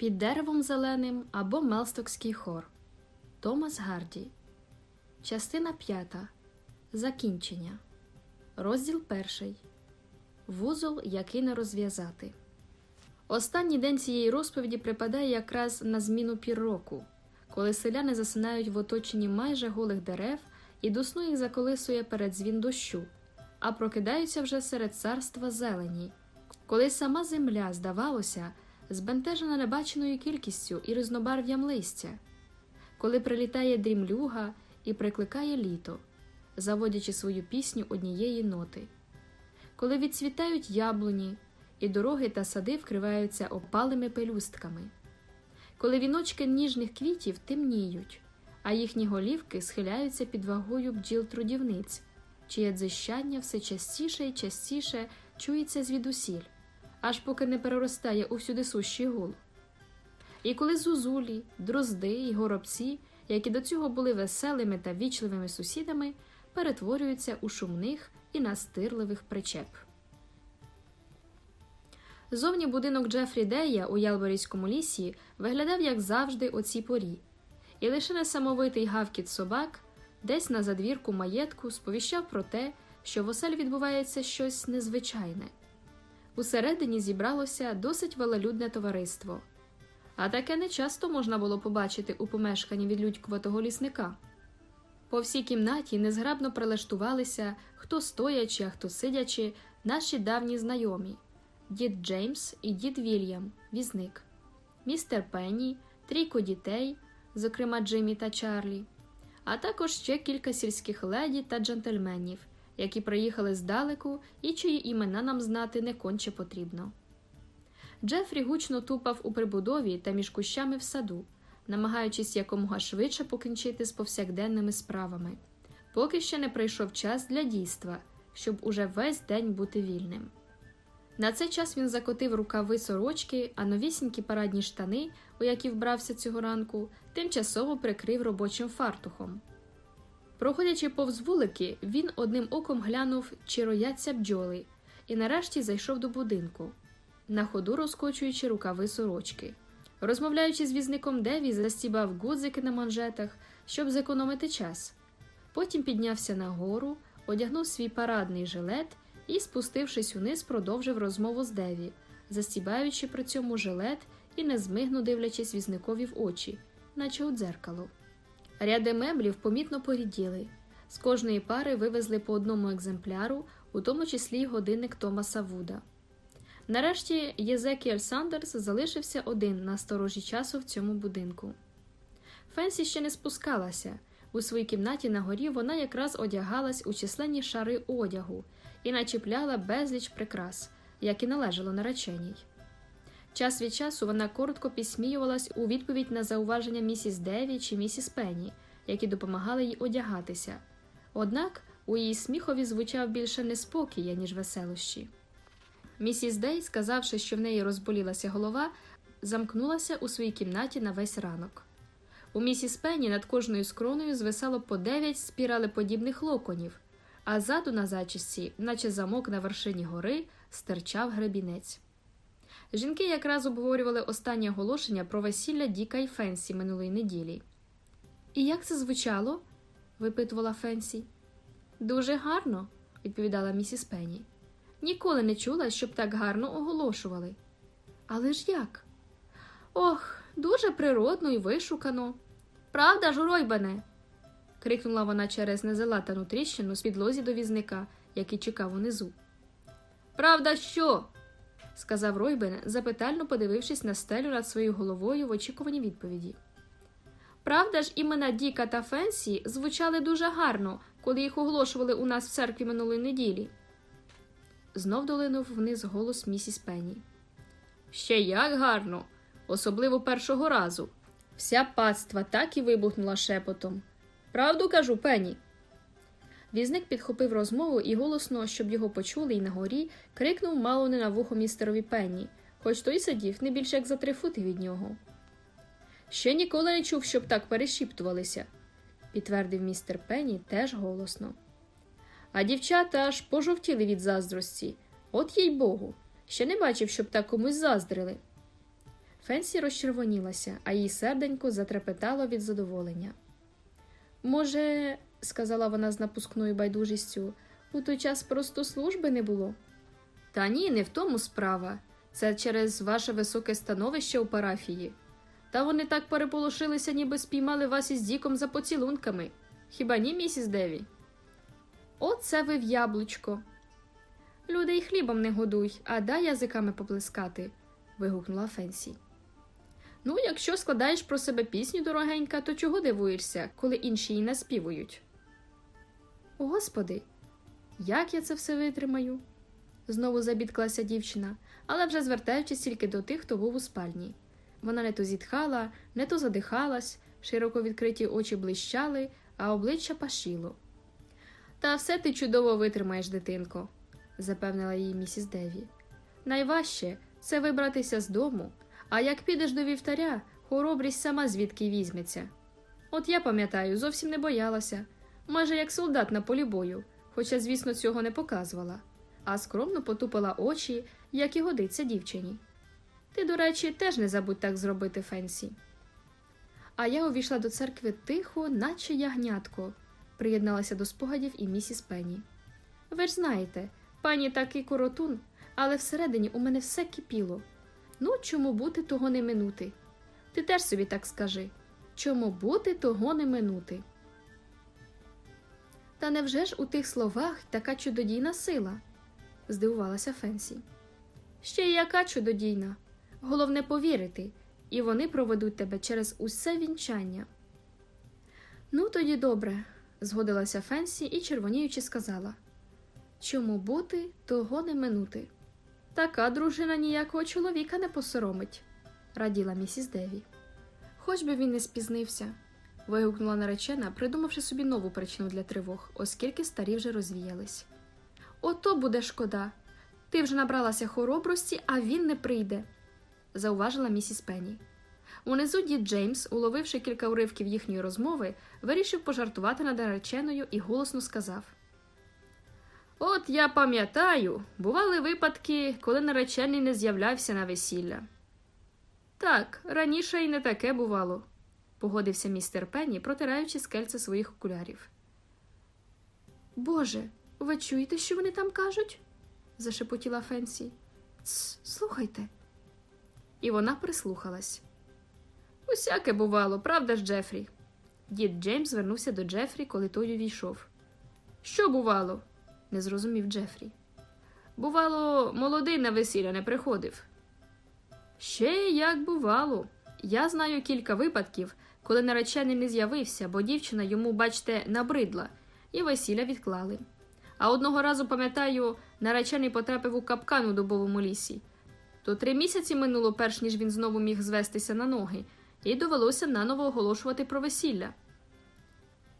Під деревом зеленим або Мелстокський хор. Томас Гарді. Частина п'ята. Закінчення. Розділ перший. Вузол, який не розв'язати. Останній день цієї розповіді припадає якраз на зміну пір року, коли селяни засинають в оточенні майже голих дерев і до сну їх заколисує передзвін дощу, а прокидаються вже серед царства зелені, коли сама земля, здавалося, збентежена небаченою кількістю і різнобарв'ям листя, коли прилітає дрімлюга і прикликає літо, заводячи свою пісню однієї ноти, коли відцвітають яблуні, і дороги та сади вкриваються опалими пелюстками, коли віночки ніжних квітів темніють, а їхні голівки схиляються під вагою бджіл трудівниць, чиє дзищання все частіше і частіше чується звідусіль аж поки не переростає у всюдисущий гул. І коли зузулі, дрозди й горобці, які до цього були веселими та вічливими сусідами, перетворюються у шумних і настирливих причеп. Зовні будинок Джефрі Дея у Ялборійському лісі виглядав, як завжди, о цій порі, і лише несамовитий гавкіт собак десь на задвірку маєтку сповіщав про те, що в оселі відбувається щось незвичайне. Усередині зібралося досить велелюдне товариство, а таке не часто можна було побачити у помешканні відлюдькуватого лісника. По всій кімнаті незграбно прилаштувалися хто стоячи, а хто сидячи, наші давні знайомі дід Джеймс і дід Вільям, візник, містер Пенні, трійко дітей, зокрема Джиммі та Чарлі, а також ще кілька сільських леді та джентльменів які приїхали здалеку і чиї імена нам знати не конче потрібно. Джефрі гучно тупав у прибудові та між кущами в саду, намагаючись якомога швидше покінчити з повсякденними справами, поки ще не прийшов час для дійства, щоб уже весь день бути вільним. На цей час він закотив рукави сорочки, а новісінькі парадні штани, у які вбрався цього ранку, тимчасово прикрив робочим фартухом. Проходячи повз вулики, він одним оком глянув, чи рояться бджоли, і нарешті зайшов до будинку, на ходу розкочуючи рукави сорочки. Розмовляючи з візником Деві, застібав гудзики на манжетах, щоб зекономити час. Потім піднявся нагору, одягнув свій парадний жилет і, спустившись униз, продовжив розмову з Деві, застібаючи при цьому жилет і незмигно дивлячись візникові в очі, наче у дзеркало. Ряди меблів помітно поріділи. З кожної пари вивезли по одному екземпляру, у тому числі й годинник Томаса Вуда. Нарешті Єзекіель Сандерс залишився один на сторожі часу в цьому будинку. Фенсі ще не спускалася. У своїй кімнаті на горі вона якраз одягалась у численні шари одягу і начіпляла безліч прикрас, як і належало нареченій. Час від часу вона коротко підсміювалась у відповідь на зауваження місіс Деві чи місіс Пенні, які допомагали їй одягатися. Однак у її сміхові звучав більше неспокій, ніж веселощі. Місіс Дей, сказавши, що в неї розболілася голова, замкнулася у своїй кімнаті на весь ранок. У місіс Пенні над кожною скроною звисало по дев'ять спіралеподібних локонів, а ззаду на зачісці, наче замок на вершині гори, стирчав гребінець. Жінки якраз обговорювали останнє оголошення про весілля Діка і Фенсі минулої неділі. І як це звучало? випитувала Фенсі. Дуже гарно, відповідала місіс Пенні. Ніколи не чула, щоб так гарно оголошували. Але ж як? Ох, дуже природно і вишукано. Правда ж, Ройбене? крикнула вона через незалатану тріщину в підлозі до візника, який чекав унизу. Правда, що? Сказав Ройбен, запитально подивившись на стелю над своєю головою в очікуванні відповіді. Правда ж, імена Діка та Фенсі звучали дуже гарно, коли їх оголошували у нас в церкві минулої неділі. Знов долинув вниз голос місіс Пенні. Ще як гарно, особливо першого разу. Вся паства так і вибухнула шепотом. Правду кажу, Пенні?» Візник підхопив розмову і голосно, щоб його почули і на горі, крикнув мало не на вухо містерові Пенні, хоч той сидів не більше як за три фути від нього. Ще ніколи не чув, щоб так перешіптувалися, підтвердив містер Пенні теж голосно. А дівчата аж пожовтіли від заздрості. От їй богу, ще не бачив, щоб так комусь заздрили. Фенсі розчервонілася, а її серденько затрепетало від задоволення. Може, сказала вона з напускною байдужістю, у той час просто служби не було. Та ні, не в тому справа. Це через ваше високе становище у парафії. Та вони так переполошилися, ніби спіймали вас із Діком за поцілунками. Хіба ні, місіс Деві? Оце ви в яблучко. Людей хлібом не годуй, а дай язиками поплескати. вигукнула Фенсі. Ну, якщо складаєш про себе пісню, дорогенька, то чого дивуєшся, коли інші її наспівують? Господи, як я це все витримаю? знову забідклася дівчина, але вже звертаючись тільки до тих, хто був у спальні. Вона не то зітхала, не то задихалась, широко відкриті очі блищали, а обличчя пашіло. Та все ти чудово витримаєш, дитинко, запевнила її місіс Деві. Найважче це вибратися з дому, а як підеш до вівтаря, хоробрість сама звідки візьметься. От я пам'ятаю, зовсім не боялася, майже як солдат на полі бою, хоча, звісно, цього не показувала, а скромно потупила очі, як і годиться дівчині. Ти, до речі, теж не забудь так зробити Фенсі. А я увійшла до церкви тихо, наче ягнятко, приєдналася до спогадів і місіс Пенні. Ви ж знаєте, пані такий коротун, але всередині у мене все кипіло. Ну, чому бути того не минути? Ти теж собі так скажи чому бути того не минути? Та невже ж у тих словах така чудодійна сила? здивувалася Фенсі. Ще й яка чудодійна. Головне повірити, і вони проведуть тебе через усе вінчання. Ну, тоді добре, згодилася Фенсі і, червоніючи, сказала чому бути, того не минути. Така дружина ніякого чоловіка не посоромить, раділа місіс Деві. Хоч би він не спізнився, вигукнула наречена, придумавши собі нову причину для тривог, оскільки старі вже розвіялись. Ото буде шкода. Ти вже набралася хоробрості, а він не прийде, зауважила місіс Пенні. Унизу дід Джеймс, уловивши кілька уривків їхньої розмови, вирішив пожартувати над нареченою і голосно сказав. От я пам'ятаю, бували випадки, коли наречений не з'являвся на весілля. Так, раніше і не таке бувало, погодився містер Пенні, протираючи скельце своїх окулярів. Боже, ви чуєте, що вони там кажуть? зашепотіла Фенсі. Слухайте. І вона прислухалась. Усяке бувало, правда ж, Джефрі? Дід Джеймс звернувся до Джефрі, коли той увійшов. Що бувало? не зрозумів Джефрі. Бувало, молодий на весілля не приходив. Ще як бувало. Я знаю кілька випадків, коли наречений не з'явився, бо дівчина йому, бачте, набридла, і весілля відклали. А одного разу, пам'ятаю, наречений потрапив у капкан у дубовому лісі. То три місяці минуло, перш ніж він знову міг звестися на ноги, і довелося наново оголошувати про весілля.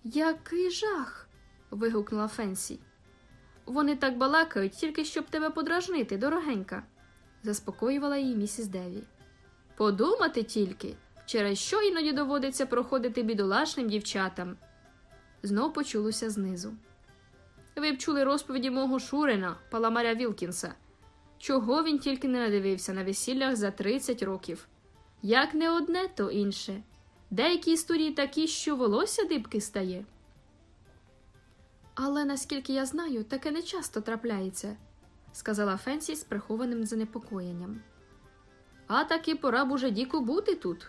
Який жах. вигукнула Фенсі. Вони так балакають, тільки щоб тебе подражнити, дорогенька, заспокоювала її місіс Деві. Подумати тільки, через що іноді доводиться проходити бідолашним дівчатам. Знов почулося знизу. Ви б чули розповіді мого Шурина, паламаря Вілкінса. Чого він тільки не надивився на весіллях за 30 років. Як не одне, то інше. Деякі історії такі, що волосся дибки стає. Але наскільки я знаю, таке не часто трапляється, сказала Фенсі з прихованим занепокоєнням. А таки пора б уже Діку бути тут,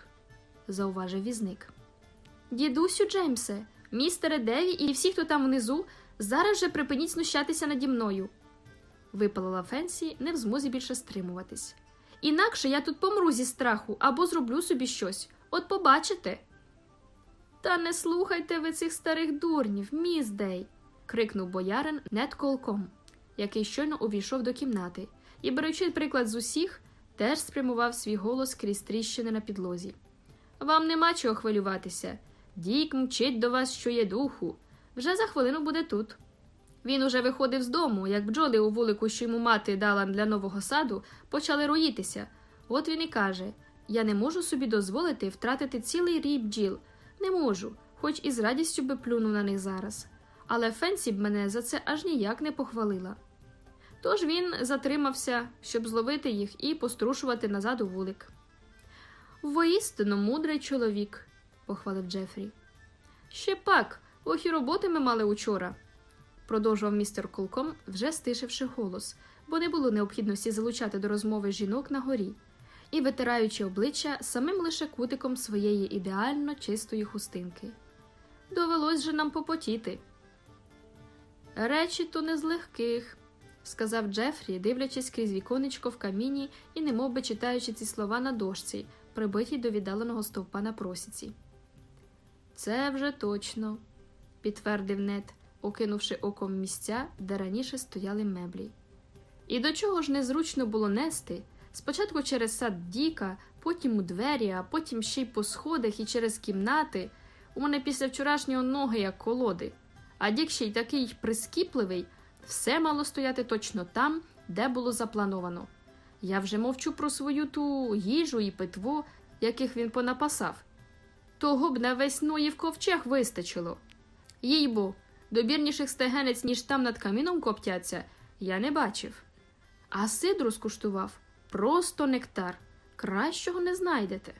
зауважив візник. Дідусю Джеймсе, містере Деві і всі, хто там внизу, зараз же припиніть знущатися наді мною, випалила Фенсі, не в змозі більше стримуватись. Інакше я тут помру зі страху або зроблю собі щось. От побачите. Та не слухайте ви цих старих дурнів, міс Дей крикнув боярин нед колком, який щойно увійшов до кімнати, і, беручи приклад з усіх, теж спрямував свій голос крізь тріщини на підлозі. Вам нема чого хвилюватися. Дік мчить до вас, що є духу. Вже за хвилину буде тут. Він уже виходив з дому, як бджоли у вулику, що йому мати дала для нового саду, почали роїтися. От він і каже Я не можу собі дозволити втратити цілий рій бджіл. Не можу, хоч і з радістю би плюнув на них зараз але Фенсі б мене за це аж ніяк не похвалила. Тож він затримався, щоб зловити їх і пострушувати назад у вулик. Воістину мудрий чоловік, похвалив Джефрі. Ще пак, ох і роботи ми мали учора, продовжував містер Колком, вже стишивши голос, бо не було необхідності залучати до розмови жінок на горі, і витираючи обличчя самим лише кутиком своєї ідеально чистої хустинки. Довелось же нам попотіти. Речі то не з легких, сказав Джефрі, дивлячись крізь віконечко в каміні і немовби читаючи ці слова на дошці, прибитій до віддаленого стовпа на просіці. Це вже точно, підтвердив Нед, окинувши оком місця, де раніше стояли меблі. І до чого ж незручно було нести спочатку через сад Діка, потім у двері, а потім ще й по сходах і через кімнати. У мене після вчорашнього ноги як колоди, а Дік ще й такий прискіпливий, все мало стояти точно там, де було заплановано. Я вже мовчу про свою ту їжу і питво, яких він понапасав. Того б на весь Ноїв ковчег вистачило. Їй бо, добірніших стегенець, ніж там над каміном коптяться, я не бачив. А сидру скуштував просто нектар. Кращого не знайдете.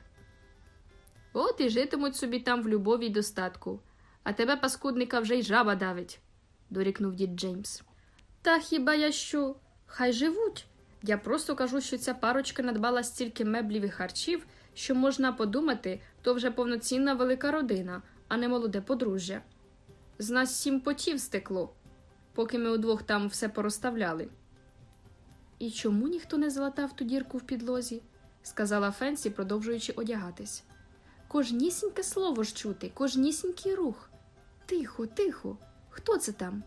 От і житимуть собі там в любові й достатку, а тебе, паскудника, вже й жаба давить, дорікнув дід Джеймс. Та хіба я що? Хай живуть. Я просто кажу, що ця парочка надбала стільки меблів і харчів, що можна подумати, то вже повноцінна велика родина, а не молоде подружжя. З нас сім потів стекло, поки ми удвох там все порозставляли. І чому ніхто не залатав ту дірку в підлозі? сказала Фенсі, продовжуючи одягатись. Кожнісіньке слово ж чути, кожнісінький рух. Тихо, тихо, хто це там?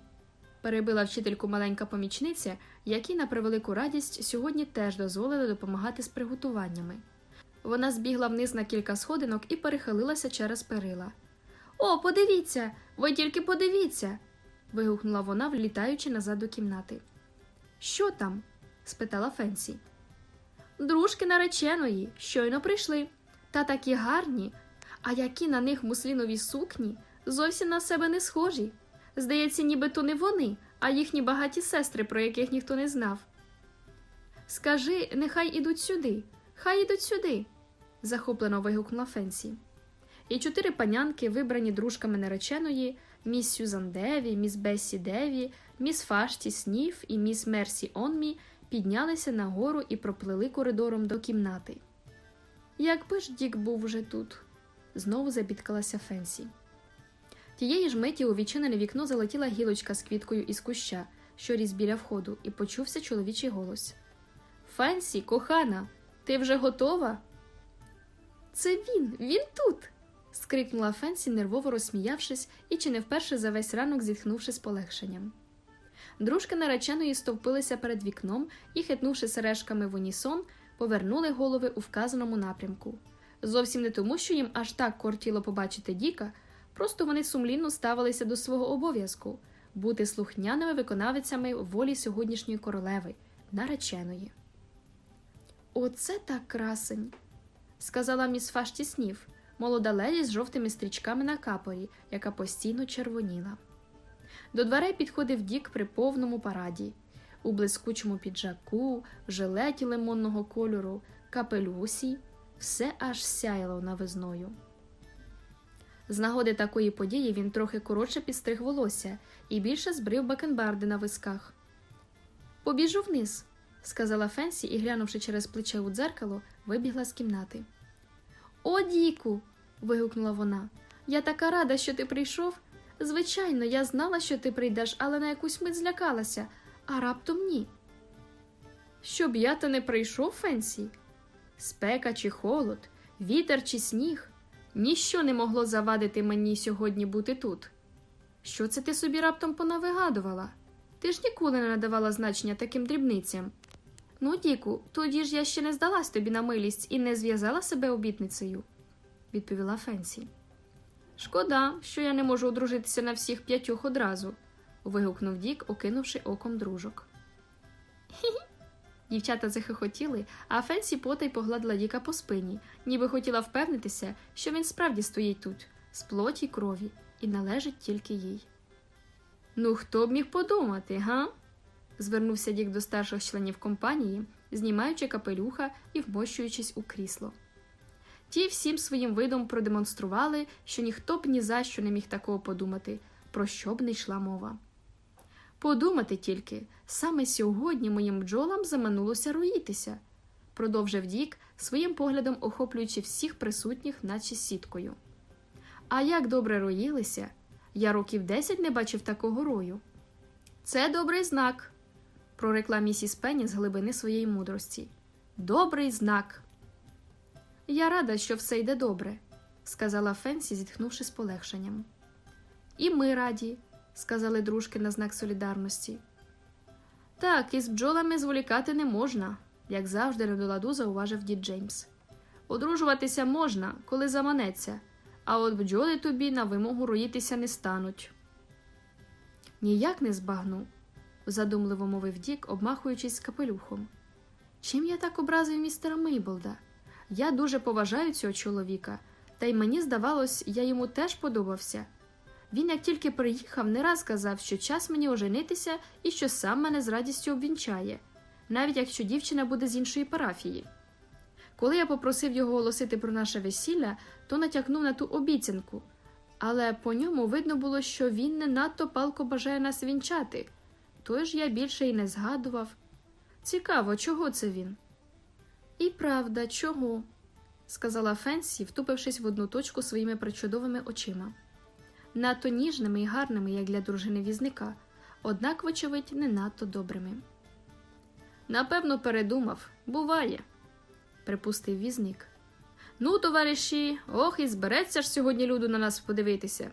Перебила вчительку маленька помічниця, якій на превелику радість сьогодні теж дозволили допомагати з приготуваннями. Вона збігла вниз на кілька сходинок і перехилилася через перила. О, подивіться, ви тільки подивіться. вигукнула вона, влітаючи назад до кімнати. Що там? спитала Фенсі. Дружки нареченої, щойно прийшли, та такі гарні, а які на них муслінові сукні зовсім на себе не схожі. Здається, ніби то не вони, а їхні багаті сестри, про яких ніхто не знав. Скажи, нехай ідуть сюди, хай ідуть сюди, захоплено вигукнула Фенсі. І чотири панянки, вибрані дружками нареченої, міс Сюзан Деві, міс Бессі Деві, міс Вашті Снів і міс Мерсі Онмі піднялися нагору і проплили коридором до кімнати. Якби ж Дік був уже тут, знову забідкалася Фенсі. Тієї ж миті у відчинене вікно залетіла гілочка з квіткою із куща, що ріс біля входу, і почувся чоловічий голос. Фенсі, кохана, ти вже готова? Це він, він тут. скрикнула Фенсі, нервово розсміявшись і чи не вперше за весь ранок зітхнувши з полегшенням. Дружки нареченої стовпилися перед вікном і, хитнувши сережками в унісон, повернули голови у вказаному напрямку. Зовсім не тому, що їм аж так кортіло побачити Діка, просто вони сумлінно ставилися до свого обов'язку бути слухняними виконавицями волі сьогоднішньої королеви, нареченої. Оце так красень, сказала міс Фашті Сніф, молода леді з жовтими стрічками на капорі, яка постійно червоніла. До дверей підходив Дік при повному параді, у блискучому піджаку, жилеті лимонного кольору, капелюсі, все аж сяяло новизною. З нагоди такої події він трохи коротше підстриг волосся і більше збрив бакенбарди на висках. Побіжу вниз, сказала Фенсі і, глянувши через плече у дзеркало, вибігла з кімнати. О, Діку. вигукнула вона. Я така рада, що ти прийшов. Звичайно, я знала, що ти прийдеш, але на якусь мить злякалася, а раптом ні. Щоб я то не прийшов, Фенсі? Спека чи холод, вітер чи сніг, ніщо не могло завадити мені сьогодні бути тут. Що це ти собі раптом понавигадувала? Ти ж ніколи не надавала значення таким дрібницям. Ну, Діку, тоді ж я ще не здалась тобі на милість і не зв'язала себе обітницею, відповіла Фенсі. Шкода, що я не можу одружитися на всіх п'ятьох одразу, вигукнув Дік, окинувши оком дружок. Хі-хі. Дівчата захихотіли, а Фенсі потай погладила Діка по спині, ніби хотіла впевнитися, що він справді стоїть тут, з плоті й крові, і належить тільки їй. Ну, хто б міг подумати, га? звернувся Дік до старших членів компанії, знімаючи капелюха і вмощуючись у крісло. Ті всім своїм видом продемонстрували, що ніхто б ні за що не міг такого подумати, про що б не йшла мова. Подумати тільки, саме сьогодні моїм бджолам заманулося роїтися, продовжив Дік, своїм поглядом охоплюючи всіх присутніх, наче сіткою. А як добре роїлися, я років десять не бачив такого рою. Це добрий знак, прорекла місіс Пенні з глибини своєї мудрості. Добрий знак. Я рада, що все йде добре, сказала Фенсі, зітхнувши з полегшенням. І ми раді, сказали дружки на знак солідарності. Так, із бджолами зволікати не можна, як завжди не до ладу зауважив дід Джеймс. Одружуватися можна, коли заманеться, а от бджоли тобі на вимогу роїтися не стануть. Ніяк не збагну, задумливо мовив Дік, обмахуючись капелюхом. Чим я так образив містера Мейблда? Я дуже поважаю цього чоловіка, та й мені здавалось, я йому теж подобався. Він, як тільки приїхав, не раз казав, що час мені оженитися і що сам мене з радістю обвінчає, навіть якщо дівчина буде з іншої парафії. Коли я попросив його оголосити про наше весілля, то натякнув на ту обіцянку, але по ньому видно було, що він не надто палко бажає нас вінчати, тож я більше й не згадував. Цікаво, чого це він? І правда, чого? сказала Фенсі, втупившись в одну точку своїми причудовими очима. Надто ніжними і гарними, як для дружини візника, однак, вочевидь, не надто добрими. Напевно, передумав буває, припустив візник. Ну, товариші, ох, і збереться ж сьогодні люду на нас подивитися.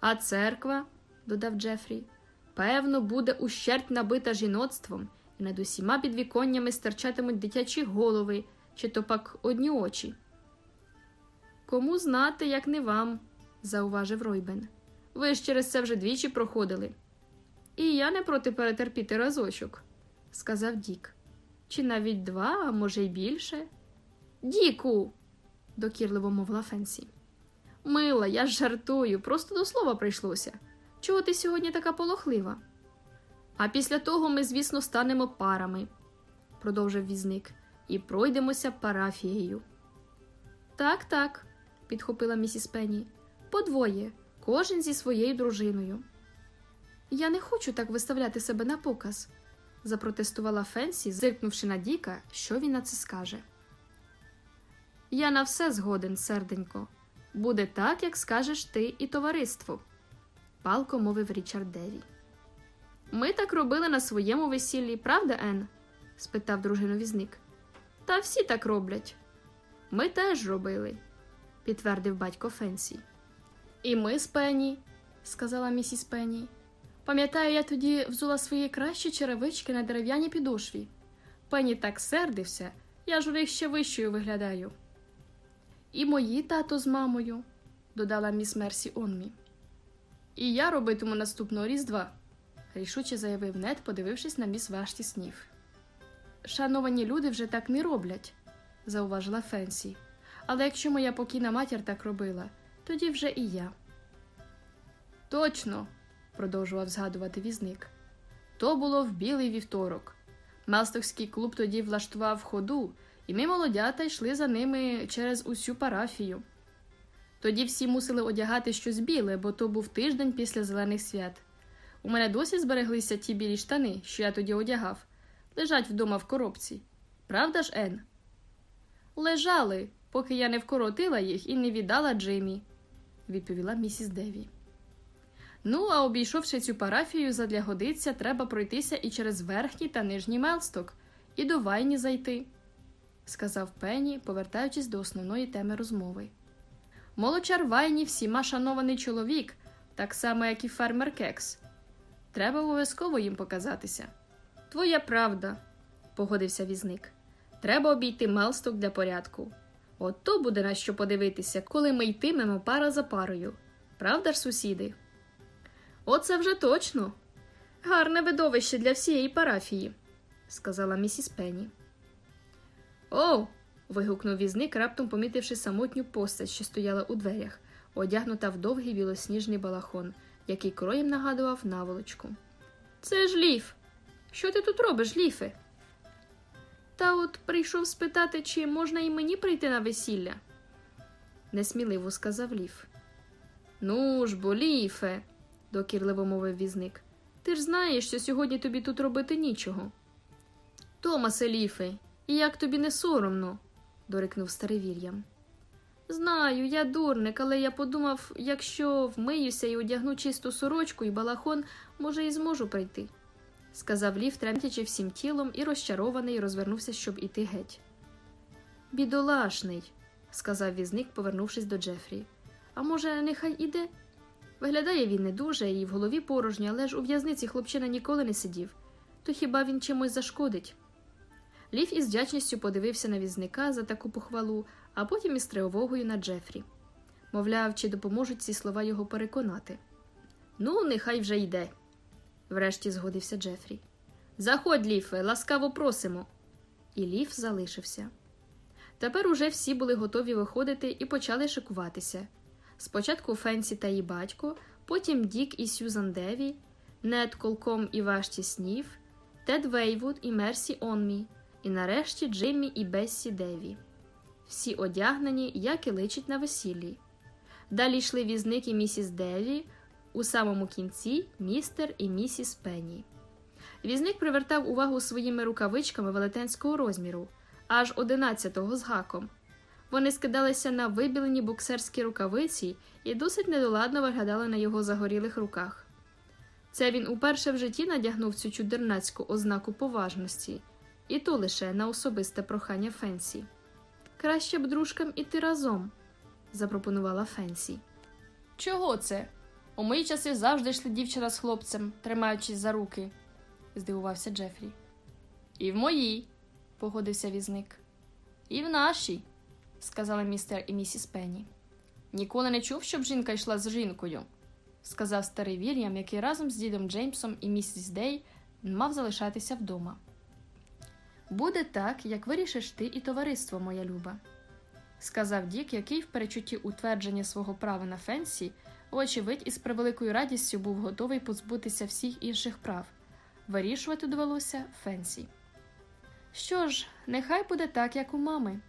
А церква, додав Джефрі, певно, буде ущерть набита жіноцтвом, і над усіма підвіконнями стирчатимуть дитячі голови, чи то пак одні очі. Кому знати, як не вам, зауважив Ройбен. Ви ж через це вже двічі проходили. І я не проти перетерпіти разочок, сказав Дік. Чи навіть два, а може й більше. Діку, докірливо мовила Фенсі. Мила, я ж жартую, просто до слова прийшлося. Чого ти сьогодні така полохлива? А після того ми, звісно, станемо парами, продовжив візник, і пройдемося парафією. Так, так, підхопила місіс Пенні. Подвоє, кожен зі своєю дружиною. Я не хочу так виставляти себе на показ, запротестувала Фенсі, зиркнувши на Діка, що він на це скаже. Я на все згоден, серденько. Буде так, як скажеш ти і товариство, палко мовив Річард Деві. Ми так робили на своєму весіллі, правда, Ен? спитав дружину візник. Та всі так роблять. Ми теж робили, підтвердив батько Фенсі. І ми з Пенні, сказала місіс Пенні. Пам'ятаю, я тоді взула свої кращі черевички на дерев'яній підошві. Пенні так сердився, я ж у них ще вищою виглядаю. І мої тато з мамою, додала міс Мерсі Онмі. І я робитиму наступного різдва, рішуче заявив Нед, подивившись на міс Вашті Сніф. Шановані люди вже так не роблять, зауважила Фенсі. Але якщо моя покійна матір так робила, тоді вже і я. Точно, продовжував згадувати візник. То було в білий вівторок. Мелстокський клуб тоді влаштував ходу, і ми, молодята, йшли за ними через усю парафію. Тоді всі мусили одягати щось біле, бо то був тиждень після зелених свят. У мене досі збереглися ті білі штани, що я тоді одягав, лежать вдома в коробці. Правда ж, Ен? Лежали, поки я не вкоротила їх і не віддала Джиммі, відповіла місіс Деві. Ну, а обійшовши цю парафію задля годиця, треба пройтися і через верхній та нижній мелсток, і до вайні зайти, сказав Пенні, повертаючись до основної теми розмови. Молочар вайні всіма шанований чоловік, так само, як і фермер Кекс. Треба обов'язково їм показатися. Твоя правда, погодився візник. Треба обійти мелсток для порядку. От то буде на що подивитися, коли ми йтимемо пара за парою. Правда ж, сусіди? Оце вже точно. Гарне видовище для всієї парафії, сказала місіс Пенні. О. вигукнув візник, раптом помітивши самотню постать, що стояла у дверях, одягнута в довгий білосніжний балахон, який кроєм нагадував наволочку. Це ж ліф. Що ти тут робиш, ліфе? Та от прийшов спитати, чи можна і мені прийти на весілля, несміливо сказав Ліф. Ну ж бо, Ліфе, докірливо мовив візник. Ти ж знаєш, що сьогодні тобі тут робити нічого. Томасе Ліфе, і як тобі не соромно, дорикнув старий Вільям. Знаю, я дурник, але я подумав, якщо вмиюся і одягну чисту сорочку і балахон, може, і зможу прийти, сказав Лів, тремтячи всім тілом і розчарований, розвернувся, щоб іти геть. Бідолашний, сказав візник, повернувшись до Джефрі. А може, нехай іде? Виглядає він не дуже і в голові порожньо, але ж у в'язниці хлопчина ніколи не сидів, то хіба він чимось зашкодить? Лів із вдячністю подивився на візника за таку похвалу, а потім із тривогою на Джефрі. Мовляв, чи допоможуть ці слова його переконати. Ну, нехай вже йде, врешті згодився Джефрі. Заходь, Ліфе, ласкаво просимо. І Ліф залишився. Тепер уже всі були готові виходити і почали шикуватися. Спочатку Фенсі та її батько, потім Дік і Сюзан Деві, Нед Колком і Вашті Снів, Тед Вейвуд і Мерсі Онмі, і нарешті Джиммі і Бессі Деві. Всі одягнені, як і личить на весіллі. Далі йшли візник і місіс Деві, у самому кінці містер і місіс Пенні. Візник привертав увагу своїми рукавичками велетенського розміру, аж одинадцятого з гаком. Вони скидалися на вибілені боксерські рукавиці і досить недоладно виглядали на його загорілих руках. Це він уперше в житті надягнув цю чудернацьку ознаку поважності, і то лише на особисте прохання Фенсі. Краще б дружкам іти разом, запропонувала Фенсі. Чого це? У мої часи завжди йшли дівчина з хлопцем, тримаючись за руки, здивувався Джефрі. І в моїй, погодився візник. І в нашій, сказали містер і місіс Пенні. Ніколи не чув, щоб жінка йшла з жінкою, сказав старий Вільям, який разом з дідом Джеймсом і місіс Дей мав залишатися вдома. Буде так, як вирішиш ти і товариство, моя люба, сказав Дік, який в передчутті утвердження свого права на Фенсі, очевидь, із превеликою радістю був готовий позбутися всіх інших прав. Вирішувати довелося Фенсі. Що ж, нехай буде так, як у мами,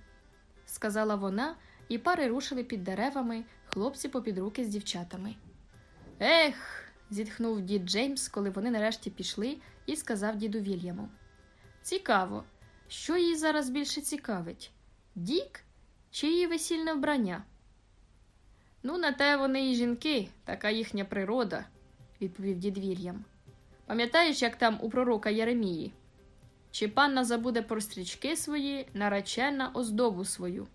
сказала вона, і пари рушили під деревами, хлопці попід руки з дівчатами. Ех. зітхнув дід Джеймс, коли вони нарешті пішли, і сказав діду Вільяму. Цікаво, що її зараз більше цікавить Дік чи її весільне вбрання? Ну, на те вони і жінки, така їхня природа, відповів дід Вільям. Пам'ятаєш, як там у пророка Єремії? Чи панна забуде про стрічки свої, наречена оздобу свою?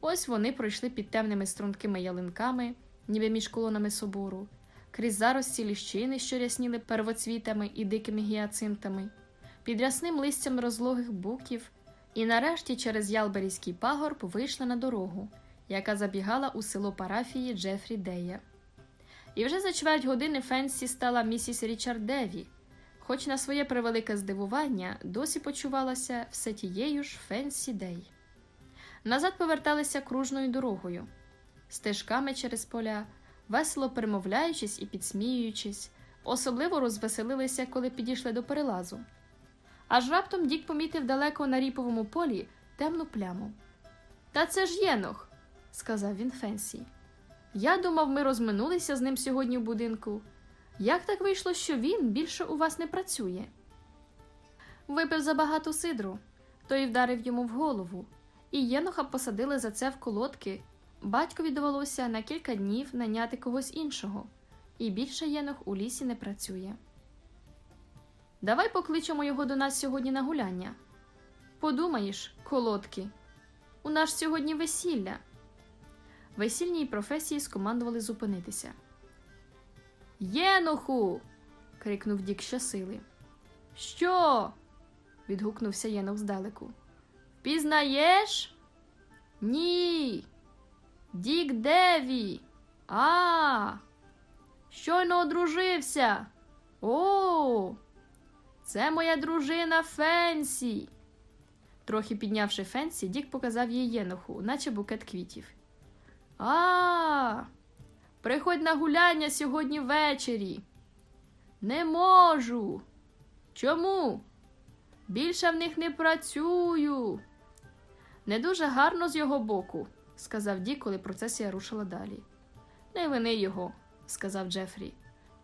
Ось вони пройшли під темними стрункими ялинками, ніби між колонами собору, крізь зарості ліщини, що рясніли первоцвітами і дикими гіацинтами під рясним листям розлогих буків, і нарешті через Ялберійський пагорб вийшла на дорогу, яка забігала у село парафії Джефрі Дея. І вже за чверть години Фенсі стала місіс Річард Деві, хоч на своє превелике здивування досі почувалася все тією ж Фенсі Дей. Назад поверталися кружною дорогою, стежками через поля, весело перемовляючись і підсміюючись, особливо розвеселилися, коли підійшли до перелазу. Аж раптом Дік помітив далеко на ріповому полі темну пляму. Та це ж Єнох, сказав він Фенсі. Я думав, ми розминулися з ним сьогодні в будинку. Як так вийшло, що він більше у вас не працює? Випив забагато сидру, той вдарив йому в голову, і Єноха посадили за це в колодки. Батькові довелося на кілька днів наняти когось іншого, і більше Єнох у лісі не працює. Давай покличемо його до нас сьогодні на гуляння. Подумаєш, колодки, у нас сьогодні весілля. Весільній професії скомандували зупинитися. Єноху. крикнув Дік щосили. Що? відгукнувся Єнох здалеку. Пізнаєш? Ні. Дік Деві. А. Щойно одружився. О. Це моя дружина Фенсі. Трохи піднявши Фенсі, Дік показав її Єноху, наче букет квітів. А, приходь на гуляння сьогодні ввечері. Не можу. Чому? Більше в них не працюю. Не дуже гарно з його боку, сказав Дік, коли процесія рушила далі. Не вини його, сказав Джефрі.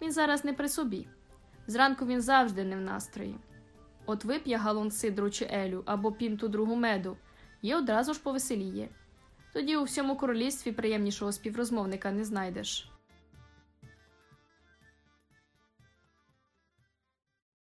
Він зараз не при собі. Зранку він завжди не в настрої. От вип'є галон сидру чи елю або пінту другу меду, і одразу ж повеселіє. Тоді у всьому королівстві приємнішого співрозмовника не знайдеш.